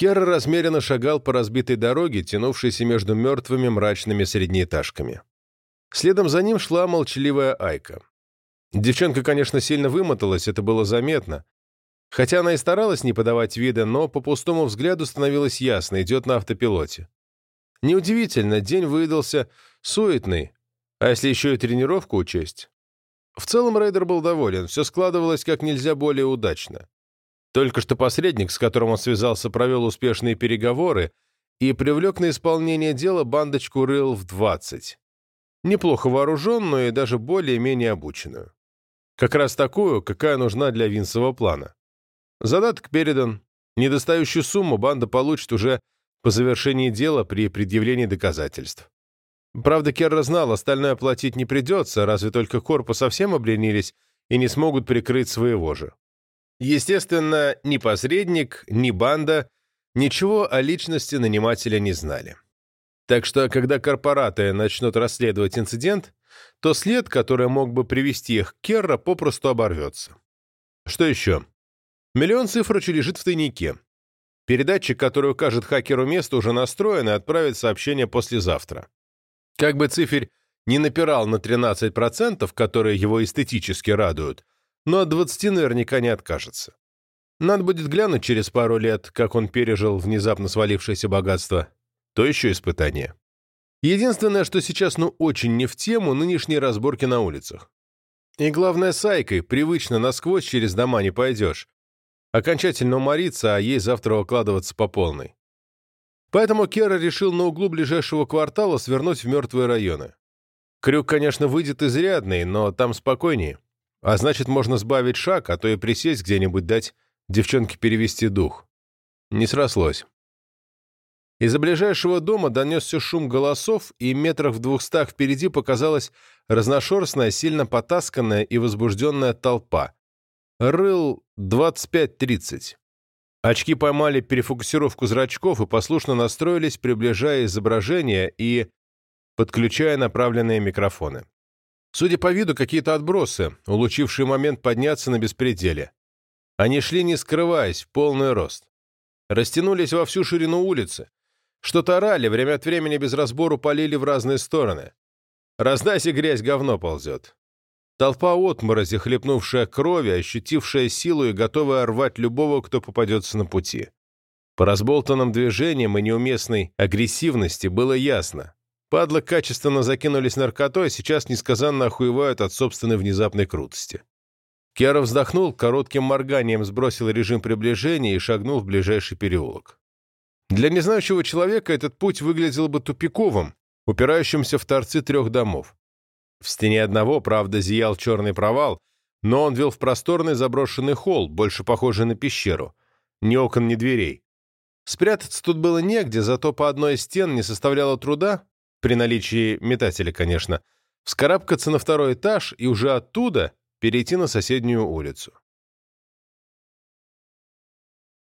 Керр размеренно шагал по разбитой дороге, тянувшейся между мертвыми мрачными среднеэтажками. Следом за ним шла молчаливая Айка. Девчонка, конечно, сильно вымоталась, это было заметно. Хотя она и старалась не подавать вида, но по пустому взгляду становилось ясно, идет на автопилоте. Неудивительно, день выдался суетный, а если еще и тренировку учесть? В целом Рейдер был доволен, все складывалось как нельзя более удачно. Только что посредник, с которым он связался, провел успешные переговоры и привлек на исполнение дела бандочку рыл в 20. Неплохо вооруженную и даже более-менее обученную. Как раз такую, какая нужна для Винсового плана. Задаток передан. Недостающую сумму банда получит уже по завершении дела при предъявлении доказательств. Правда, Керра знал, остальное платить не придется, разве только корпус совсем обленились и не смогут прикрыть своего же. Естественно, ни посредник, ни банда ничего о личности нанимателя не знали. Так что, когда корпораты начнут расследовать инцидент, то след, который мог бы привести их к Керра, попросту оборвется. Что еще? Миллион цифрочек лежит в тайнике. Передатчик, который укажет хакеру место, уже настроен и отправит сообщение послезавтра. Как бы циферь не напирал на 13%, которые его эстетически радуют, но от 20 наверняка не откажется. Надо будет глянуть через пару лет, как он пережил внезапно свалившееся богатство. То еще испытание. Единственное, что сейчас ну очень не в тему, нынешние разборки на улицах. И главное, с Айкой, привычно насквозь через дома не пойдешь. Окончательно умориться, а ей завтра укладываться по полной. Поэтому Кера решил на углу ближайшего квартала свернуть в мертвые районы. Крюк, конечно, выйдет изрядный, но там спокойнее. А значит, можно сбавить шаг, а то и присесть где-нибудь дать девчонке перевести дух. Не срослось. Из-за ближайшего дома донесся шум голосов, и метрах в двухстах впереди показалась разношерстная, сильно потасканная и возбужденная толпа. Рыл 25-30. Очки поймали перефокусировку зрачков и послушно настроились, приближая изображение и подключая направленные микрофоны. Судя по виду, какие-то отбросы, улучившие момент подняться на беспределе. Они шли не скрываясь, в полный рост. Растянулись во всю ширину улицы. Что-то орали, время от времени без разбору полили в разные стороны. Раздайся, грязь, говно ползет. Толпа отморози, хлепнувшая крови, ощутившая силу и готовая рвать любого, кто попадется на пути. По разболтанным движениям и неуместной агрессивности было ясно. Падлы качественно закинулись наркотой, сейчас несказанно охуевают от собственной внезапной крутости. Кера вздохнул, коротким морганием сбросил режим приближения и шагнул в ближайший переулок. Для незнающего человека этот путь выглядел бы тупиковым, упирающимся в торцы трех домов. В стене одного, правда, зиял черный провал, но он вел в просторный заброшенный холл, больше похожий на пещеру. Ни окон, ни дверей. Спрятаться тут было негде, зато по одной из стен не составляло труда при наличии метателя, конечно, вскарабкаться на второй этаж и уже оттуда перейти на соседнюю улицу.